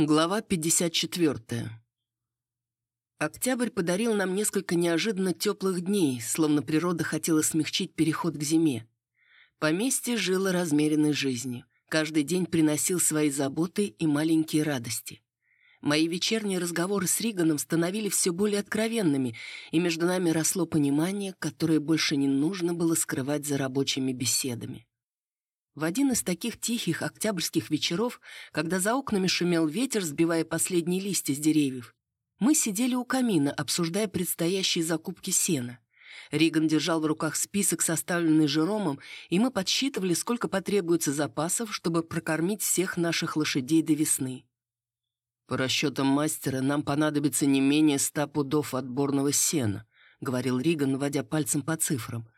Глава 54. Октябрь подарил нам несколько неожиданно теплых дней, словно природа хотела смягчить переход к зиме. Поместье жило размеренной жизнью. Каждый день приносил свои заботы и маленькие радости. Мои вечерние разговоры с Риганом становились все более откровенными, и между нами росло понимание, которое больше не нужно было скрывать за рабочими беседами. В один из таких тихих октябрьских вечеров, когда за окнами шумел ветер, сбивая последние листья с деревьев, мы сидели у камина, обсуждая предстоящие закупки сена. Риган держал в руках список, составленный Жеромом, и мы подсчитывали, сколько потребуется запасов, чтобы прокормить всех наших лошадей до весны. «По расчетам мастера, нам понадобится не менее ста пудов отборного сена», — говорил Риган, водя пальцем по цифрам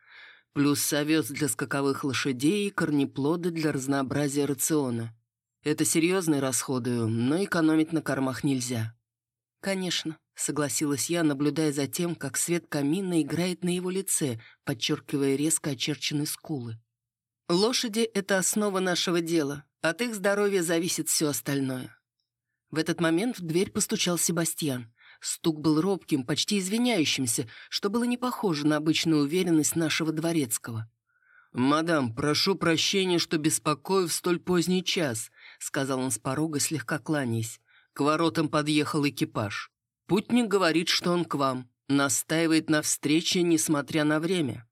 плюс овес для скаковых лошадей и корнеплоды для разнообразия рациона. Это серьезные расходы, но экономить на кормах нельзя. «Конечно», — согласилась я, наблюдая за тем, как свет камина играет на его лице, подчеркивая резко очерченные скулы. «Лошади — это основа нашего дела. От их здоровья зависит все остальное». В этот момент в дверь постучал Себастьян. Стук был робким, почти извиняющимся, что было не похоже на обычную уверенность нашего дворецкого. «Мадам, прошу прощения, что беспокою в столь поздний час», сказал он с порога, слегка кланяясь. «К воротам подъехал экипаж. Путник говорит, что он к вам. Настаивает на встрече, несмотря на время».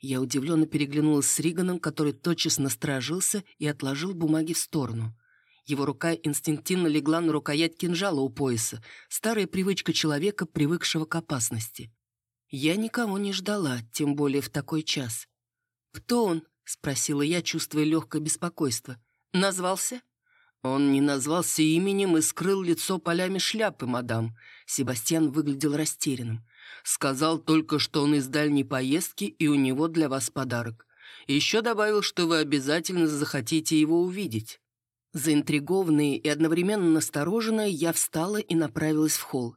Я удивленно переглянулась с Риганом, который тотчас насторожился и отложил бумаги в сторону. Его рука инстинктивно легла на рукоять кинжала у пояса, старая привычка человека, привыкшего к опасности. Я никого не ждала, тем более в такой час. «Кто он?» — спросила я, чувствуя легкое беспокойство. «Назвался?» «Он не назвался именем и скрыл лицо полями шляпы, мадам». Себастьян выглядел растерянным. «Сказал только, что он из дальней поездки, и у него для вас подарок. Еще добавил, что вы обязательно захотите его увидеть». Заинтригованная и одновременно настороженная, я встала и направилась в холл.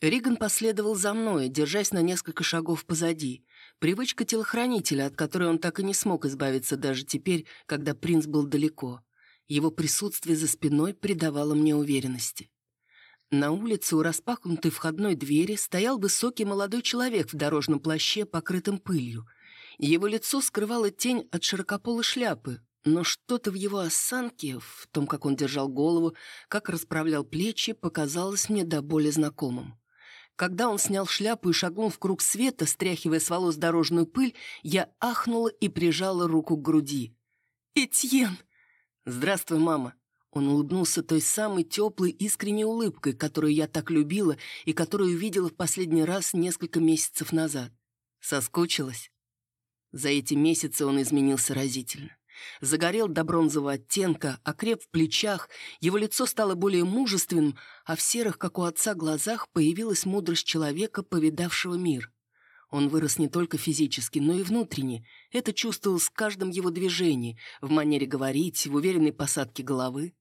Риган последовал за мной, держась на несколько шагов позади. Привычка телохранителя, от которой он так и не смог избавиться даже теперь, когда принц был далеко. Его присутствие за спиной придавало мне уверенности. На улице у распахнутой входной двери стоял высокий молодой человек в дорожном плаще, покрытым пылью. Его лицо скрывало тень от широкополой шляпы, но что-то в его осанке, в том, как он держал голову, как расправлял плечи, показалось мне до боли знакомым. Когда он снял шляпу и шагнул в круг света, стряхивая с волос дорожную пыль, я ахнула и прижала руку к груди. «Этьен!» «Здравствуй, мама!» Он улыбнулся той самой теплой, искренней улыбкой, которую я так любила и которую видела в последний раз несколько месяцев назад. Соскучилась. За эти месяцы он изменился разительно. Загорел до бронзового оттенка, окреп в плечах, его лицо стало более мужественным, а в серых, как у отца, глазах появилась мудрость человека, повидавшего мир. Он вырос не только физически, но и внутренне. Это чувствовал с каждым его движением, в манере говорить, в уверенной посадке головы.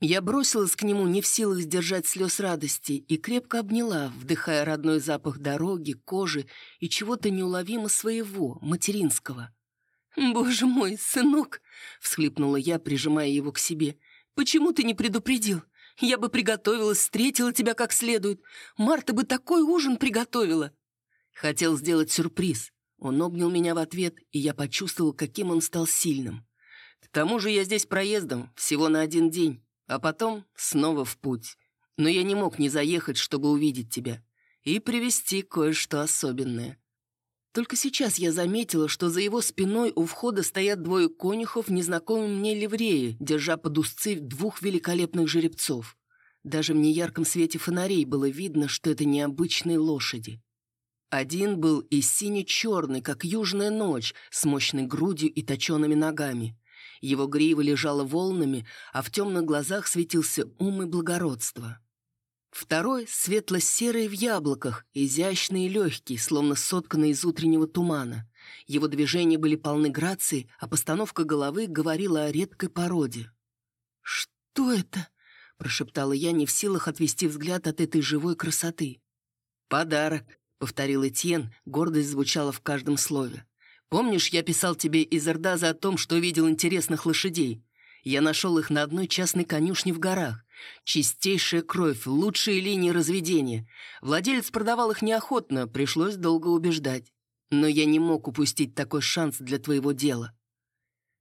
Я бросилась к нему, не в силах сдержать слез радости, и крепко обняла, вдыхая родной запах дороги, кожи и чего-то неуловимо своего, материнского. «Боже мой, сынок!» — всхлипнула я, прижимая его к себе. «Почему ты не предупредил? Я бы приготовилась, встретила тебя как следует. Марта бы такой ужин приготовила!» Хотел сделать сюрприз. Он обнял меня в ответ, и я почувствовал, каким он стал сильным. К тому же я здесь проездом, всего на один день, а потом снова в путь. Но я не мог не заехать, чтобы увидеть тебя и привезти кое-что особенное. Только сейчас я заметила, что за его спиной у входа стоят двое конюхов в незнакомой мне ливрее, держа под узцы двух великолепных жеребцов. Даже в неярком свете фонарей было видно, что это необычные лошади. Один был и сине-черный, как южная ночь, с мощной грудью и точеными ногами. Его грива лежала волнами, а в темных глазах светился ум и благородство. Второй — светло-серый в яблоках, изящный и легкий, словно сотканный из утреннего тумана. Его движения были полны грации, а постановка головы говорила о редкой породе. «Что это?» — прошептала я, не в силах отвести взгляд от этой живой красоты. «Подарок», — повторил Этьен, гордость звучала в каждом слове. «Помнишь, я писал тебе из Эрдаза о том, что видел интересных лошадей? Я нашел их на одной частной конюшне в горах. Чистейшая кровь, лучшие линии разведения. Владелец продавал их неохотно, пришлось долго убеждать. Но я не мог упустить такой шанс для твоего дела.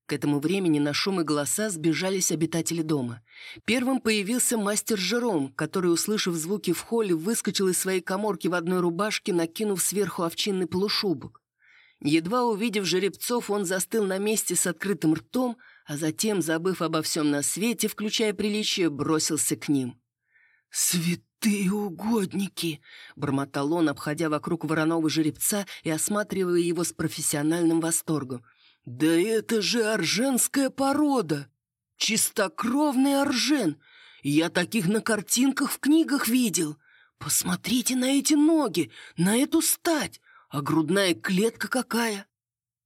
К этому времени на шум и голоса сбежались обитатели дома. Первым появился мастер Жером, который, услышав звуки в холле, выскочил из своей коморки в одной рубашке, накинув сверху овчинный полушубок. Едва увидев жеребцов, он застыл на месте с открытым ртом, а затем, забыв обо всем на свете, включая приличие, бросился к ним. «Святые угодники!» — бормотал он, обходя вокруг вороного жеребца и осматривая его с профессиональным восторгом. «Да это же арженская порода! Чистокровный аржен! Я таких на картинках в книгах видел! Посмотрите на эти ноги, на эту стать! А грудная клетка какая!»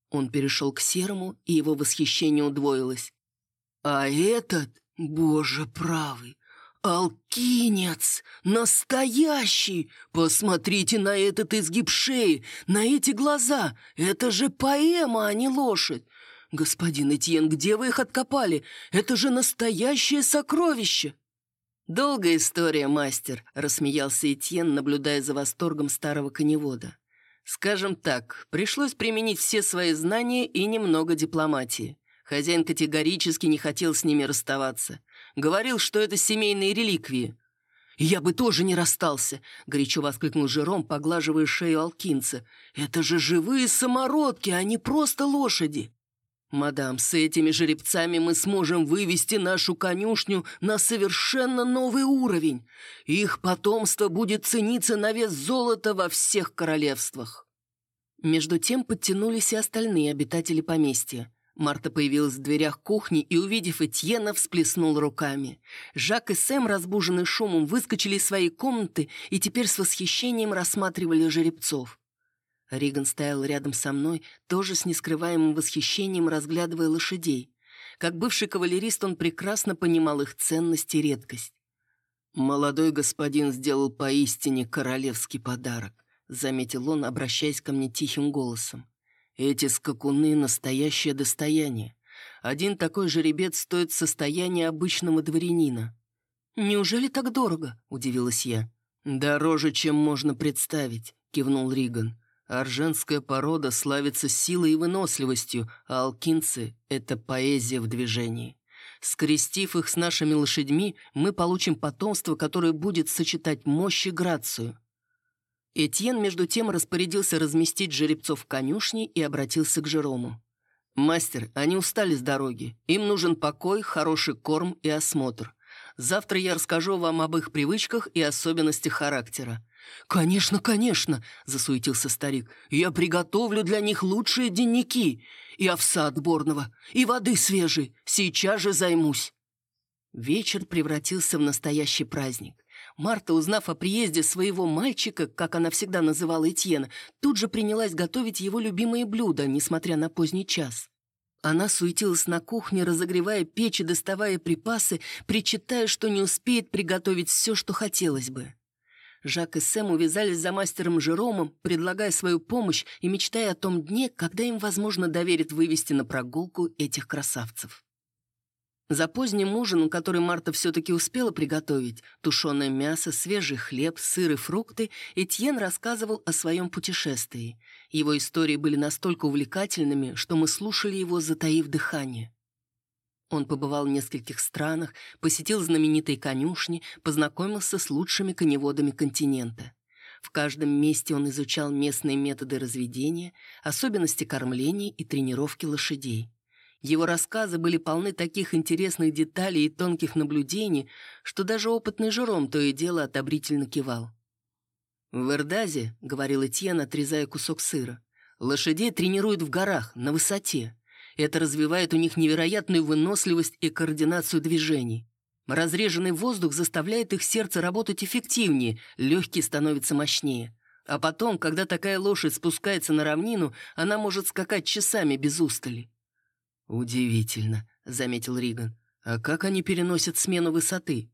Он перешел к серому, и его восхищение удвоилось. «А этот, боже правый, «Алкинец! Настоящий! Посмотрите на этот изгиб шеи, на эти глаза! Это же поэма, а не лошадь! Господин Этьен, где вы их откопали? Это же настоящее сокровище!» «Долгая история, мастер», — рассмеялся Этьен, наблюдая за восторгом старого коневода. «Скажем так, пришлось применить все свои знания и немного дипломатии. Хозяин категорически не хотел с ними расставаться. Говорил, что это семейные реликвии. «Я бы тоже не расстался!» — горячо воскликнул Жером, поглаживая шею алкинца. «Это же живые самородки, а не просто лошади!» «Мадам, с этими жеребцами мы сможем вывести нашу конюшню на совершенно новый уровень. Их потомство будет цениться на вес золота во всех королевствах». Между тем подтянулись и остальные обитатели поместья. Марта появилась в дверях кухни и, увидев Этьена, всплеснул руками. Жак и Сэм, разбуженные шумом, выскочили из своей комнаты и теперь с восхищением рассматривали жеребцов. Риган стоял рядом со мной, тоже с нескрываемым восхищением разглядывая лошадей. Как бывший кавалерист он прекрасно понимал их ценность и редкость. «Молодой господин сделал поистине королевский подарок», — заметил он, обращаясь ко мне тихим голосом. Эти скакуны — настоящее достояние. Один такой жеребец стоит состояние обычного дворянина. «Неужели так дорого?» — удивилась я. «Дороже, чем можно представить», — кивнул Риган. «Арженская порода славится силой и выносливостью, а алкинцы — это поэзия в движении. Скрестив их с нашими лошадьми, мы получим потомство, которое будет сочетать мощь и грацию. Этьен, между тем, распорядился разместить жеребцов в конюшне и обратился к Жерому. «Мастер, они устали с дороги. Им нужен покой, хороший корм и осмотр. Завтра я расскажу вам об их привычках и особенностях характера». «Конечно, конечно!» — засуетился старик. «Я приготовлю для них лучшие денники. И овса отборного, и воды свежей. Сейчас же займусь». Вечер превратился в настоящий праздник. Марта, узнав о приезде своего мальчика, как она всегда называла Этьена, тут же принялась готовить его любимые блюда, несмотря на поздний час. Она суетилась на кухне, разогревая печь и доставая припасы, причитая, что не успеет приготовить все, что хотелось бы. Жак и Сэм увязались за мастером Жеромом, предлагая свою помощь и мечтая о том дне, когда им, возможно, доверят вывести на прогулку этих красавцев. За поздним ужином, который Марта все-таки успела приготовить, тушеное мясо, свежий хлеб, сыр и фрукты, Этьен рассказывал о своем путешествии. Его истории были настолько увлекательными, что мы слушали его, затаив дыхание. Он побывал в нескольких странах, посетил знаменитые конюшни, познакомился с лучшими коневодами континента. В каждом месте он изучал местные методы разведения, особенности кормления и тренировки лошадей. Его рассказы были полны таких интересных деталей и тонких наблюдений, что даже опытный Жером то и дело одобрительно кивал. «В Эрдазе», — говорил Этьен, отрезая кусок сыра, «лошадей тренируют в горах, на высоте. Это развивает у них невероятную выносливость и координацию движений. Разреженный воздух заставляет их сердце работать эффективнее, легкие становятся мощнее. А потом, когда такая лошадь спускается на равнину, она может скакать часами без устали. «Удивительно», — заметил Риган. «А как они переносят смену высоты?»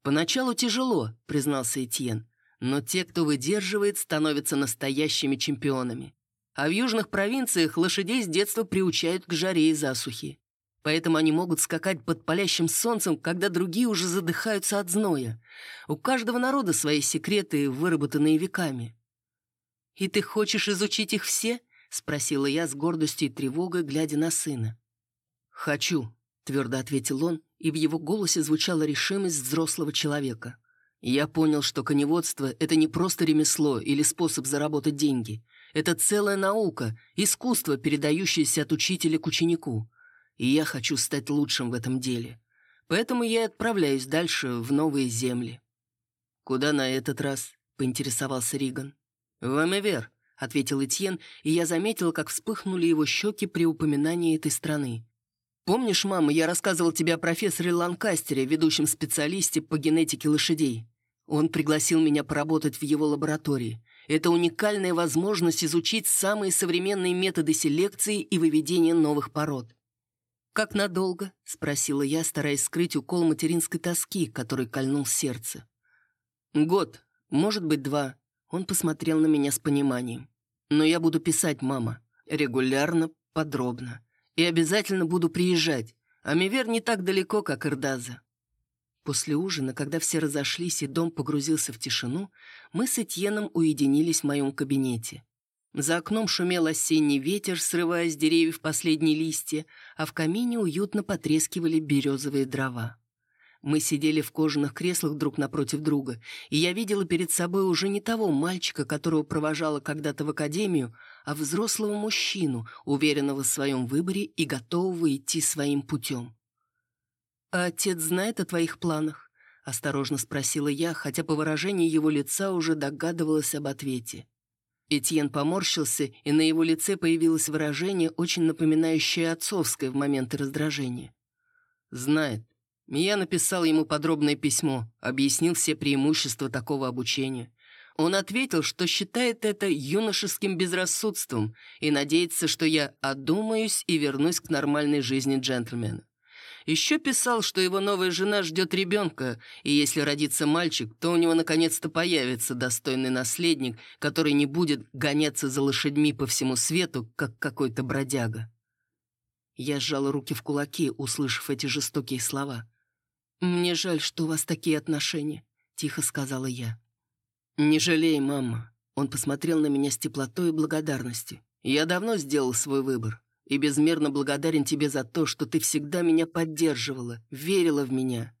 «Поначалу тяжело», — признался Этьен. «Но те, кто выдерживает, становятся настоящими чемпионами. А в южных провинциях лошадей с детства приучают к жаре и засухе. Поэтому они могут скакать под палящим солнцем, когда другие уже задыхаются от зноя. У каждого народа свои секреты, выработанные веками. «И ты хочешь изучить их все?» — спросила я с гордостью и тревогой, глядя на сына. «Хочу», — твердо ответил он, и в его голосе звучала решимость взрослого человека. «Я понял, что коневодство — это не просто ремесло или способ заработать деньги. Это целая наука, искусство, передающееся от учителя к ученику. И я хочу стать лучшим в этом деле. Поэтому я и отправляюсь дальше в новые земли». «Куда на этот раз?» — поинтересовался Риган. «В Амевер», — ответил Этьен, и я заметил, как вспыхнули его щеки при упоминании этой страны. «Помнишь, мама, я рассказывал тебе о профессоре Ланкастере, ведущем специалисте по генетике лошадей? Он пригласил меня поработать в его лаборатории. Это уникальная возможность изучить самые современные методы селекции и выведения новых пород. «Как надолго?» — спросила я, стараясь скрыть укол материнской тоски, который кольнул сердце. «Год, может быть, два». Он посмотрел на меня с пониманием. «Но я буду писать, мама. Регулярно, подробно. И обязательно буду приезжать. А Мивер не так далеко, как Ирдаза. После ужина, когда все разошлись и дом погрузился в тишину, мы с Этьеном уединились в моем кабинете. За окном шумел осенний ветер, срывая с деревьев последние листья, а в камине уютно потрескивали березовые дрова. Мы сидели в кожаных креслах друг напротив друга, и я видела перед собой уже не того мальчика, которого провожала когда-то в академию, а взрослого мужчину, уверенного в своем выборе и готового идти своим путем. «А отец знает о твоих планах?» — осторожно спросила я, хотя по выражению его лица уже догадывалась об ответе. Этьен поморщился, и на его лице появилось выражение, очень напоминающее отцовское в моменты раздражения. «Знает. Я написал ему подробное письмо, объяснил все преимущества такого обучения. Он ответил, что считает это юношеским безрассудством и надеется, что я одумаюсь и вернусь к нормальной жизни джентльмена. Еще писал, что его новая жена ждет ребенка, и если родится мальчик, то у него наконец-то появится достойный наследник, который не будет гоняться за лошадьми по всему свету, как какой-то бродяга. Я сжала руки в кулаки, услышав эти жестокие слова. «Мне жаль, что у вас такие отношения», — тихо сказала я. «Не жалей, мама». Он посмотрел на меня с теплотой и благодарностью. «Я давно сделал свой выбор и безмерно благодарен тебе за то, что ты всегда меня поддерживала, верила в меня.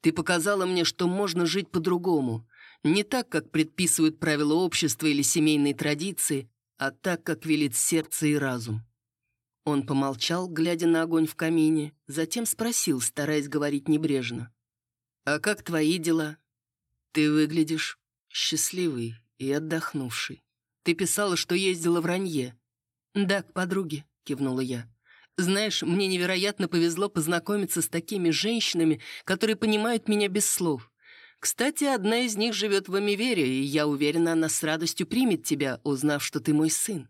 Ты показала мне, что можно жить по-другому, не так, как предписывают правила общества или семейные традиции, а так, как велит сердце и разум». Он помолчал, глядя на огонь в камине, затем спросил, стараясь говорить небрежно. «А как твои дела? Ты выглядишь счастливый и отдохнувший. Ты писала, что ездила в Ранье». «Да, к подруге», — кивнула я. «Знаешь, мне невероятно повезло познакомиться с такими женщинами, которые понимают меня без слов. Кстати, одна из них живет в Амивере, и я уверена, она с радостью примет тебя, узнав, что ты мой сын.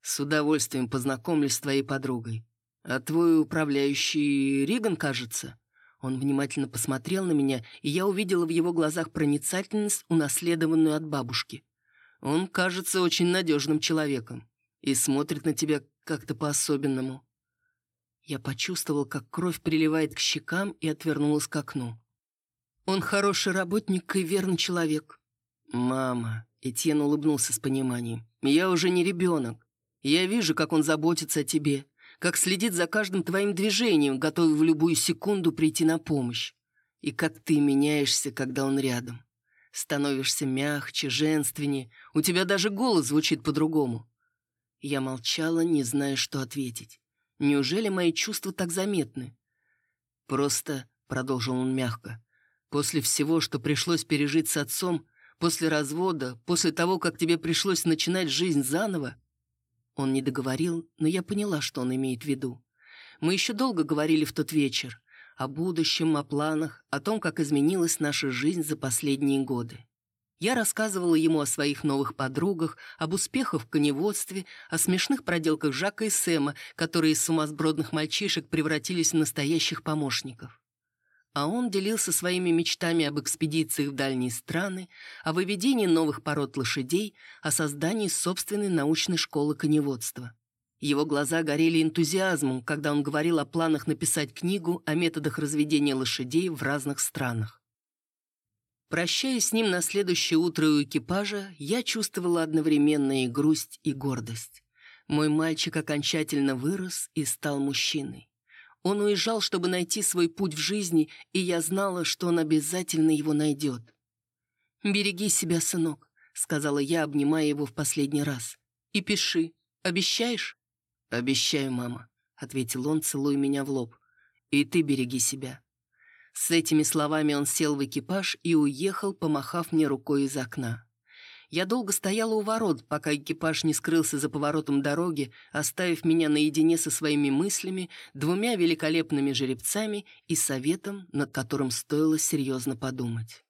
С удовольствием познакомлюсь с твоей подругой. А твой управляющий Риган, кажется?» Он внимательно посмотрел на меня, и я увидела в его глазах проницательность, унаследованную от бабушки. Он кажется очень надежным человеком и смотрит на тебя как-то по-особенному. Я почувствовал, как кровь приливает к щекам и отвернулась к окну. Он хороший работник и верный человек. «Мама», — Этьен улыбнулся с пониманием, — «я уже не ребенок. Я вижу, как он заботится о тебе, как следит за каждым твоим движением, готовый в любую секунду прийти на помощь. И как ты меняешься, когда он рядом. Становишься мягче, женственнее, у тебя даже голос звучит по-другому. Я молчала, не зная, что ответить. Неужели мои чувства так заметны? Просто, — продолжил он мягко, — после всего, что пришлось пережить с отцом, после развода, после того, как тебе пришлось начинать жизнь заново, он не договорил, но я поняла, что он имеет в виду. Мы еще долго говорили в тот вечер о будущем, о планах, о том, как изменилась наша жизнь за последние годы. Я рассказывала ему о своих новых подругах, об успехах в коневодстве, о смешных проделках Жака и Сэма, которые из сумасбродных мальчишек превратились в настоящих помощников. А он делился своими мечтами об экспедициях в дальние страны, о выведении новых пород лошадей, о создании собственной научной школы коневодства. Его глаза горели энтузиазмом, когда он говорил о планах написать книгу о методах разведения лошадей в разных странах. Прощаясь с ним на следующее утро у экипажа, я чувствовала одновременно и грусть, и гордость. Мой мальчик окончательно вырос и стал мужчиной. Он уезжал, чтобы найти свой путь в жизни, и я знала, что он обязательно его найдет. «Береги себя, сынок», — сказала я, обнимая его в последний раз. «И пиши. Обещаешь?» «Обещаю, мама», — ответил он, целуя меня в лоб. «И ты береги себя». С этими словами он сел в экипаж и уехал, помахав мне рукой из окна. Я долго стояла у ворот, пока экипаж не скрылся за поворотом дороги, оставив меня наедине со своими мыслями, двумя великолепными жеребцами и советом, над которым стоило серьезно подумать.